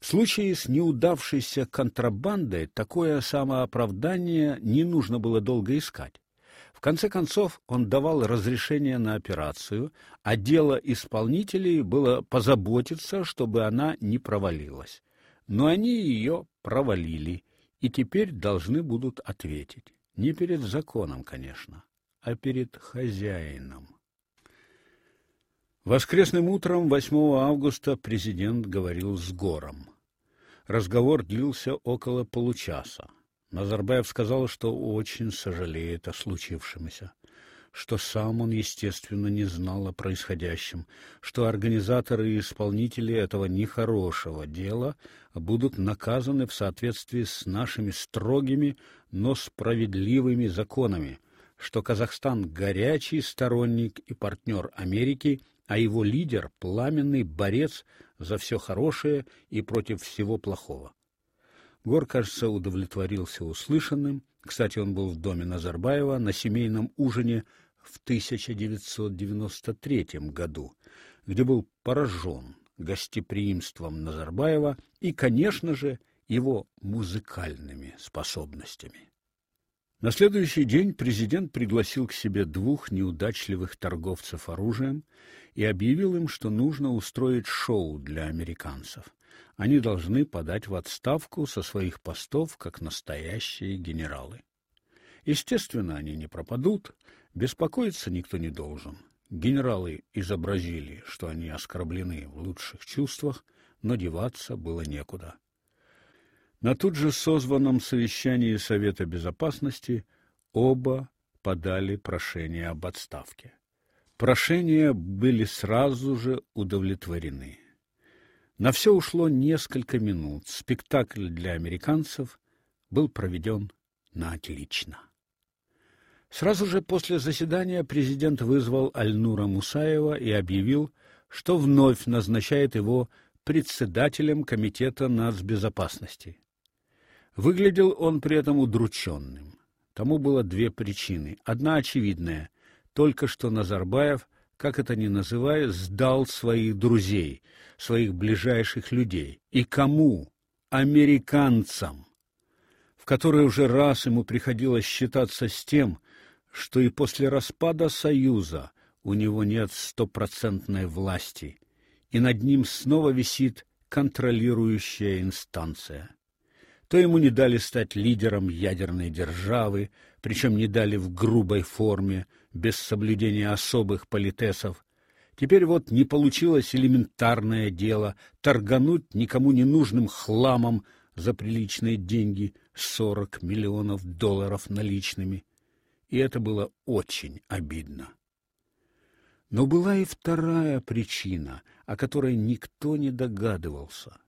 В случае с неудавшейся контрабандой такое самооправдание не нужно было долго искать. В конце концов, он давал разрешение на операцию, а дело исполнителей было позаботиться, чтобы она не провалилась. Но они ее провалили и теперь должны будут ответить. Не перед законом, конечно, а перед хозяином. Воскресным утром 8 августа президент говорил с Гором. Разговор длился около получаса. Назарбаев сказал, что очень сожалеет о случившемся, что сам он, естественно, не знал о происходящем, что организаторы и исполнители этого нехорошего дела будут наказаны в соответствии с нашими строгими, но справедливыми законами, что Казахстан горячий сторонник и партнер Америки а его лидер пламенный борец за все хорошее и против всего плохого. Гор, кажется, удовлетворился услышанным. Кстати, он был в доме Назарбаева на семейном ужине в 1993 году, где был поражен гостеприимством Назарбаева и, конечно же, его музыкальными способностями. На следующий день президент пригласил к себе двух неудачливых торговцев оружием и объявил им, что нужно устроить шоу для американцев. Они должны подать в отставку со своих постов как настоящие генералы. Естественно, они не пропадут, беспокоиться никто не должен. Генералы изобразили, что они оскорблены в лучших чувствах, но деваться было некуда. На тут же созванном совещании Совета безопасности оба подали прошение об отставке. Прошения были сразу же удовлетворены. На все ушло несколько минут. Спектакль для американцев был проведен на отлично. Сразу же после заседания президент вызвал Альнура Мусаева и объявил, что вновь назначает его председателем комитета нацбезопасности. Выглядел он при этом удрученным. Тому было две причины. Одна очевидная: только что Назарбаев, как это ни называя, сдал своих друзей, своих ближайших людей. И кому? Американцам, в которые уже раз ему приходилось считаться с тем, что и после распада Союза у него нет стопроцентной власти, и над ним снова висит контролирующая инстанция то ему не дали стать лидером ядерной державы, причем не дали в грубой форме, без соблюдения особых политесов. Теперь вот не получилось элементарное дело торгануть никому не нужным хламом за приличные деньги, сорок миллионов долларов наличными. И это было очень обидно. Но была и вторая причина, о которой никто не догадывался —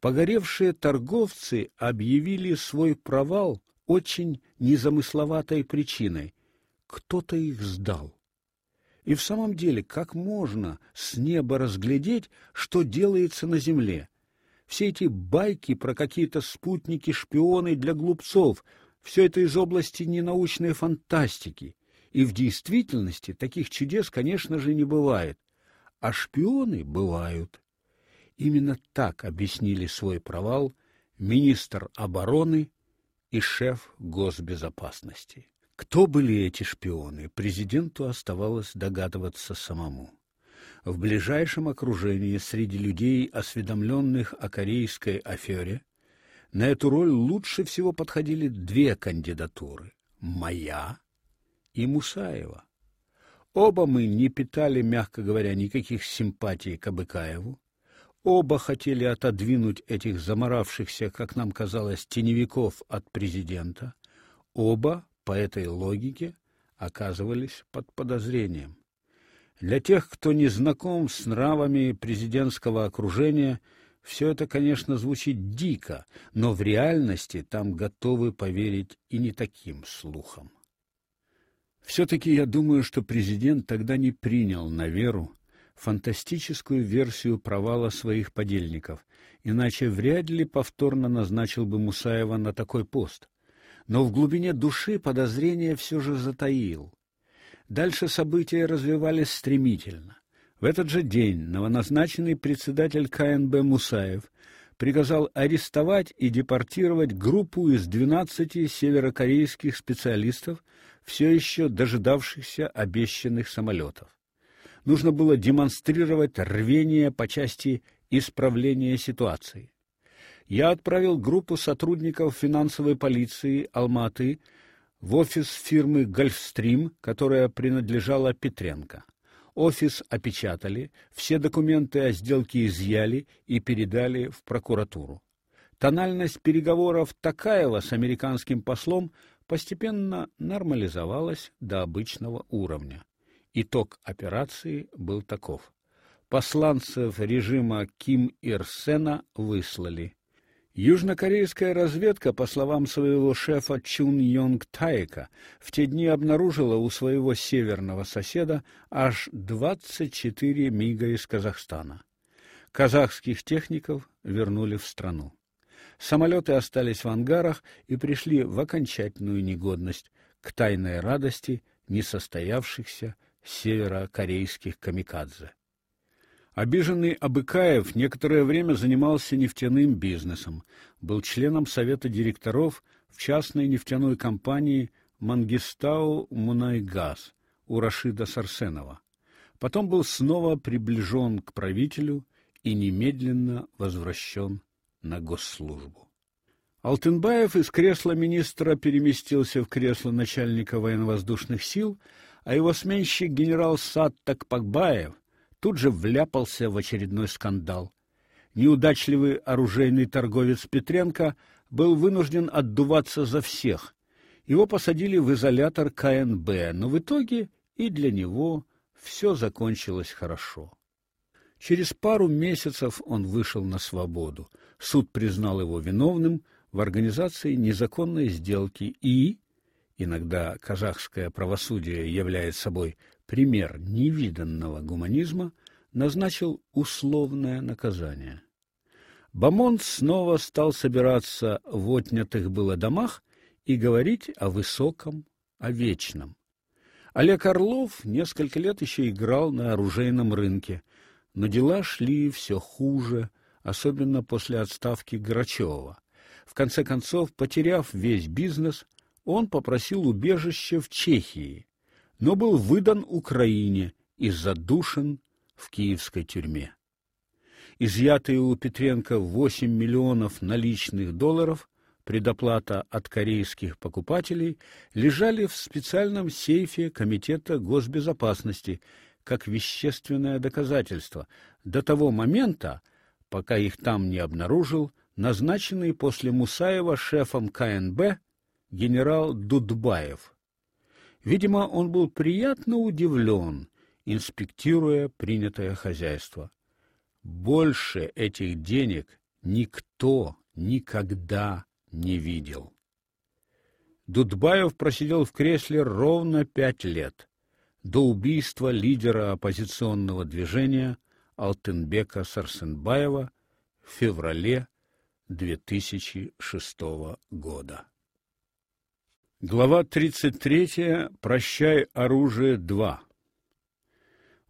Погоревшие торговцы объявили свой провал очень незамысловатой причиной. Кто-то их сдал. И в самом деле, как можно с неба разглядеть, что делается на земле? Все эти байки про какие-то спутники-шпионы для глупцов, все это из области ненаучной фантастики. И в действительности таких чудес, конечно же, не бывает. А шпионы бывают. Именно так объяснили свой провал министр обороны и шеф госбезопасности. Кто были эти шпионы, президенту оставалось догадываться самому. В ближайшем окружении среди людей, осведомленных о корейской афере, на эту роль лучше всего подходили две кандидатуры: моя и Мусаева. Оба мы не питали, мягко говоря, никаких симпатий к Абыкаеву, Оба хотели отодвинуть этих заморавшихся, как нам казалось, теневиков от президента. Оба, по этой логике, оказывались под подозрением. Для тех, кто не знаком с нравами президентского окружения, все это, конечно, звучит дико, но в реальности там готовы поверить и не таким слухам. все таки я думаю, что президент тогда не принял на веру фантастическую версию провала своих подельников, иначе вряд ли повторно назначил бы Мусаева на такой пост. Но в глубине души подозрение все же затаил. Дальше события развивались стремительно. В этот же день новоназначенный председатель КНБ Мусаев приказал арестовать и депортировать группу из 12 северокорейских специалистов, все еще дожидавшихся обещанных самолетов. Нужно было демонстрировать рвение по части исправления ситуации. Я отправил группу сотрудников финансовой полиции Алматы в офис фирмы Гольфстрим, которая принадлежала Петренко. Офис опечатали, все документы о сделке изъяли и передали в прокуратуру. Тональность переговоров Такаева с американским послом постепенно нормализовалась до обычного уровня. Итог операции был таков: посланцев режима Ким Ир Сена выслали. Южнокорейская разведка, по словам своего шефа Чун Йонг Таека, в те дни обнаружила у своего северного соседа аж 24 мига из Казахстана. Казахских техников вернули в страну. Самолеты остались в ангарах и пришли в окончательную негодность к тайной радости несостоявшихся северокорейских камикадзе. Обиженный Абыкаев некоторое время занимался нефтяным бизнесом, был членом совета директоров в частной нефтяной компании Мангистау Мунайгаз у Рашида Сарсенова. Потом был снова приближен к правителю и немедленно возвращен на госслужбу. Алтынбаев из кресла министра переместился в кресло начальника военно-воздушных сил, а его сменщик генерал Сад Такпакбаев тут же вляпался в очередной скандал. Неудачливый оружейный торговец Петренко был вынужден отдуваться за всех. Его посадили в изолятор КНБ, но в итоге и для него все закончилось хорошо. Через пару месяцев он вышел на свободу. Суд признал его виновным в организации незаконной сделки и иногда казахское правосудие является собой пример невиданного гуманизма, назначил условное наказание. Бамонт снова стал собираться в отнятых было домах и говорить о высоком, о вечном. Олег Орлов несколько лет еще играл на оружейном рынке, но дела шли все хуже, особенно после отставки Грачева. В конце концов, потеряв весь бизнес, он попросил убежище в Чехии, но был выдан Украине и задушен в киевской тюрьме. Изъятые у Петренко 8 миллионов наличных долларов, предоплата от корейских покупателей, лежали в специальном сейфе Комитета госбезопасности как вещественное доказательство до того момента, пока их там не обнаружил назначенный после Мусаева шефом КНБ генерал Дудбаев. Видимо, он был приятно удивлен, инспектируя принятое хозяйство. Больше этих денег никто никогда не видел. Дудбаев просидел в кресле ровно пять лет, до убийства лидера оппозиционного движения Алтынбека Сарсенбаева в феврале 2006 года. Глава 33. Прощай оружие 2.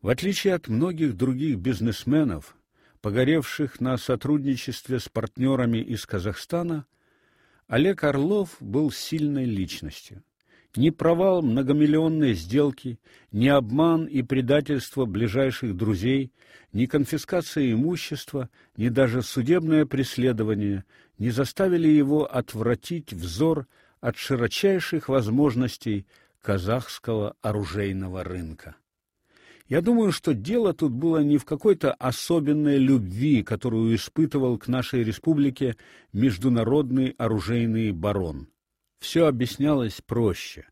В отличие от многих других бизнесменов, погоревших на сотрудничестве с партнерами из Казахстана, Олег Орлов был сильной личностью. Ни провал многомиллионной сделки, ни обман и предательство ближайших друзей, ни конфискация имущества, ни даже судебное преследование не заставили его отвратить взор от широчайших возможностей казахского оружейного рынка. Я думаю, что дело тут было не в какой-то особенной любви, которую испытывал к нашей республике международный оружейный барон. Все объяснялось проще.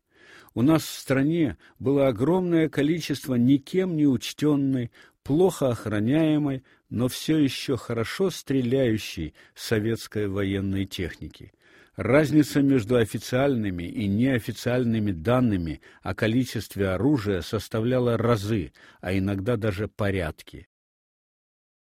У нас в стране было огромное количество никем не учтенной, плохо охраняемой, но все еще хорошо стреляющей советской военной техники. Разница между официальными и неофициальными данными о количестве оружия составляла разы, а иногда даже порядки.